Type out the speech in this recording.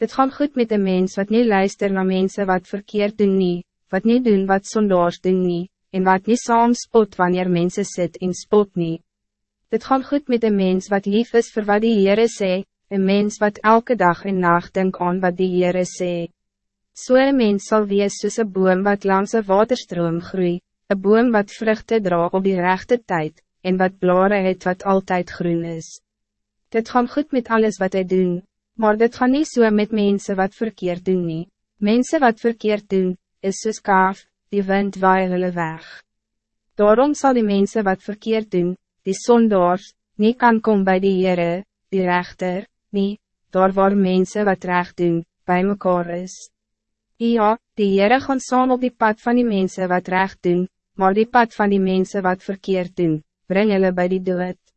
Dit gaan goed met de mens wat niet luister naar mensen wat verkeerd doen nie, wat niet doen wat zondaars doen nie, en wat niet saam spot wanneer mensen sit in spot nie. Dit gaan goed met de mens wat lief is voor wat die Heere sê, een mens wat elke dag en nacht denk aan wat die Heere sê. Een mens sal wees soos een boom wat langs een waterstroom groei, een boom wat vruchten dra op die rechte tijd, en wat blare het wat altijd groen is. Dit gaan goed met alles wat hij doen, maar dit gaan niet zo so met mensen wat verkeerd doen nie. Mensen wat verkeerd doen, is soos kaaf, die wind waai hulle weg. Daarom zal die mensen wat verkeerd doen, die zondaars, niet kan komen bij die Heere, die rechter, nie, daar waar mensen wat recht doen, bij mekaar is. Ja, die Heere gaan saam op die pad van die mensen wat recht doen, maar die pad van die mensen wat verkeerd doen, bring hulle by die dood.